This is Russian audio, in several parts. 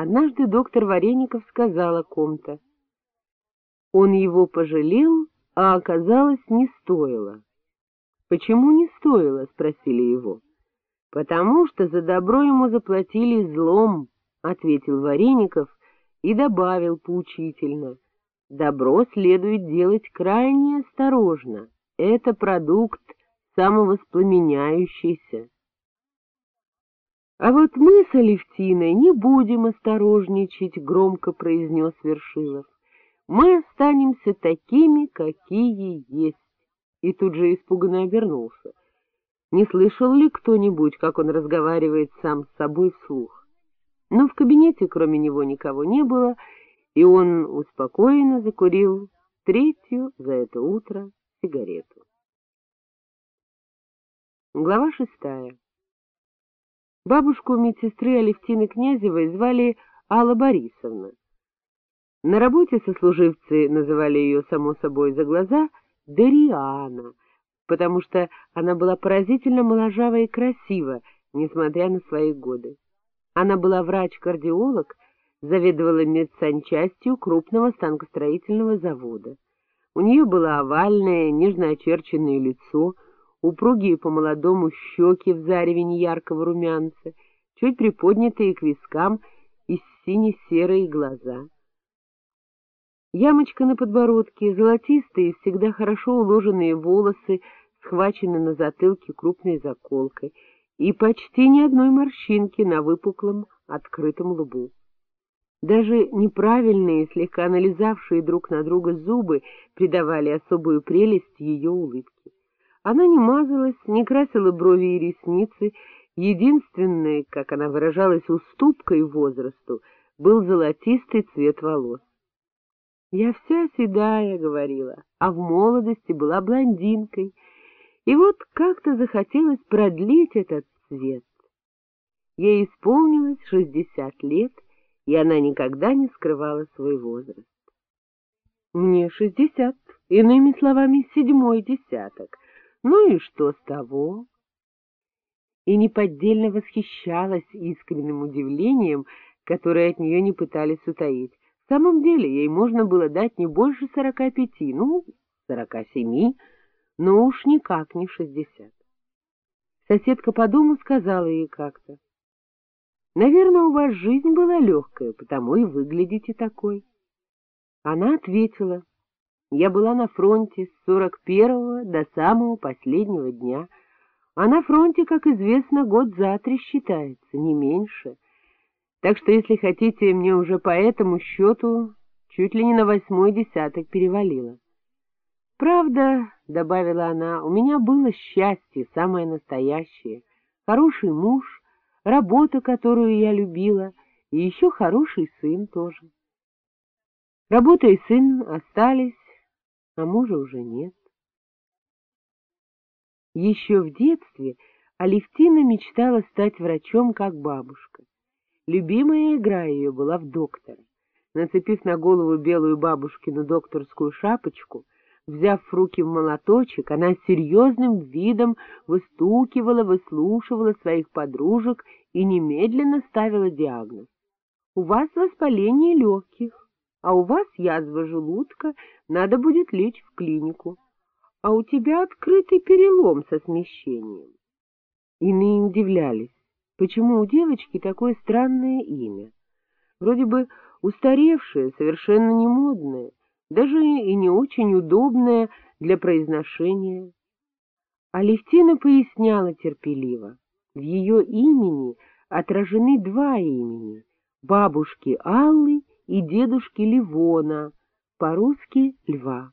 Однажды доктор Вареников сказал о ком-то. Он его пожалел, а оказалось, не стоило. — Почему не стоило? — спросили его. — Потому что за добро ему заплатили злом, — ответил Вареников и добавил поучительно. — Добро следует делать крайне осторожно. Это продукт самовоспламеняющийся. А вот мы с Алевтиной не будем осторожничать, — громко произнес Вершилов. Мы останемся такими, какие есть. И тут же испуганно обернулся. Не слышал ли кто-нибудь, как он разговаривает сам с собой вслух? Но в кабинете кроме него никого не было, и он успокоенно закурил третью за это утро сигарету. Глава шестая Бабушку медсестры Алевтины Князевой звали Алла Борисовна. На работе сослуживцы называли ее, само собой, за глаза Дариана, потому что она была поразительно моложава и красива, несмотря на свои годы. Она была врач-кардиолог, заведовала медсанчастью крупного станкостроительного завода. У нее было овальное, нежно очерченное лицо — упругие по-молодому щеки в зареве неяркого румянца, чуть приподнятые к вискам и сине-серые глаза. Ямочка на подбородке, золотистые, всегда хорошо уложенные волосы, схвачены на затылке крупной заколкой, и почти ни одной морщинки на выпуклом открытом лбу. Даже неправильные, слегка налезавшие друг на друга зубы придавали особую прелесть ее улыбке. Она не мазалась, не красила брови и ресницы, единственной, как она выражалась, уступкой возрасту был золотистый цвет волос. «Я вся седая», — говорила, а в молодости была блондинкой, и вот как-то захотелось продлить этот цвет. Ей исполнилось шестьдесят лет, и она никогда не скрывала свой возраст. «Мне шестьдесят, иными словами, седьмой десяток», ну и что с того? И неподдельно восхищалась искренним удивлением, которое от нее не пытались утаить. В самом деле ей можно было дать не больше сорока пяти, ну, сорока семи, но уж никак не шестьдесят. Соседка по дому сказала ей как-то. — Наверное, у вас жизнь была легкая, потому и выглядите такой. Она ответила, я была на фронте с сорок первого до самого последнего дня, а на фронте, как известно, год за три считается, не меньше. Так что, если хотите, мне уже по этому счету чуть ли не на восьмой десяток перевалило. Правда, — добавила она, — у меня было счастье, самое настоящее, хороший муж, работа, которую я любила, и еще хороший сын тоже. Работа и сын остались, а мужа уже нет. Еще в детстве Алевтина мечтала стать врачом, как бабушка. Любимая игра ее была в доктора. Нацепив на голову белую бабушкину докторскую шапочку, взяв в руки молоточек, она серьезным видом выстукивала, выслушивала своих подружек и немедленно ставила диагноз. У вас воспаление легких, а у вас язва желудка, надо будет лечь в клинику. А у тебя открытый перелом со смещением. Иные удивлялись, почему у девочки такое странное имя. Вроде бы устаревшее, совершенно не модное, даже и не очень удобное для произношения. Алевтина поясняла терпеливо. В ее имени отражены два имени — бабушки Аллы и дедушки Ливона, по-русски «льва».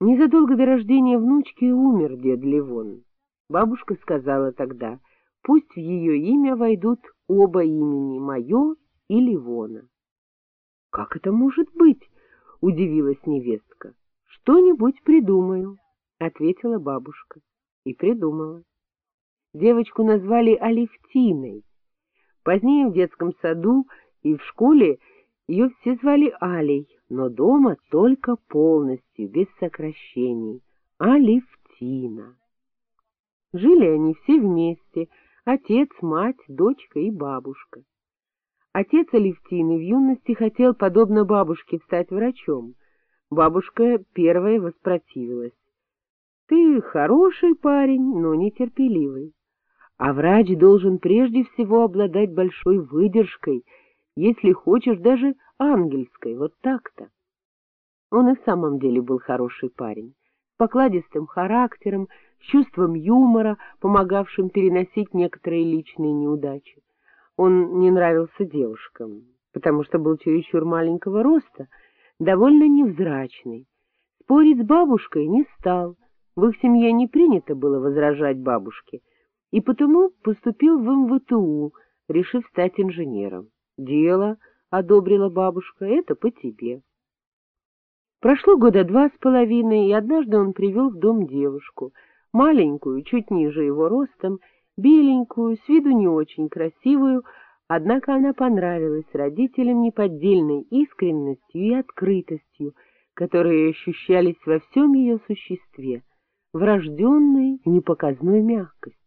Незадолго до рождения внучки умер дед Ливон. Бабушка сказала тогда, пусть в ее имя войдут оба имени, мое и Ливона. — Как это может быть? — удивилась невестка. — Что-нибудь придумаю, — ответила бабушка. И придумала. Девочку назвали Алевтиной, Позднее в детском саду и в школе ее все звали Алей, но дома только полностью, без сокращений. Алевтина. Жили они все вместе, отец, мать, дочка и бабушка. Отец Алевтины в юности хотел, подобно бабушке, стать врачом. Бабушка первая воспротивилась. — Ты хороший парень, но нетерпеливый. А врач должен прежде всего обладать большой выдержкой, если хочешь, даже ангельской, вот так-то. Он и в самом деле был хороший парень, с покладистым характером, с чувством юмора, помогавшим переносить некоторые личные неудачи. Он не нравился девушкам, потому что был чересчур маленького роста, довольно невзрачный. Спорить с бабушкой не стал, в их семье не принято было возражать бабушке, и потому поступил в МВТУ, решив стать инженером. Дело, — одобрила бабушка, — это по тебе. Прошло года два с половиной, и однажды он привел в дом девушку, маленькую, чуть ниже его ростом, беленькую, с виду не очень красивую, однако она понравилась родителям неподдельной искренностью и открытостью, которые ощущались во всем ее существе, врожденной непоказной мягкостью.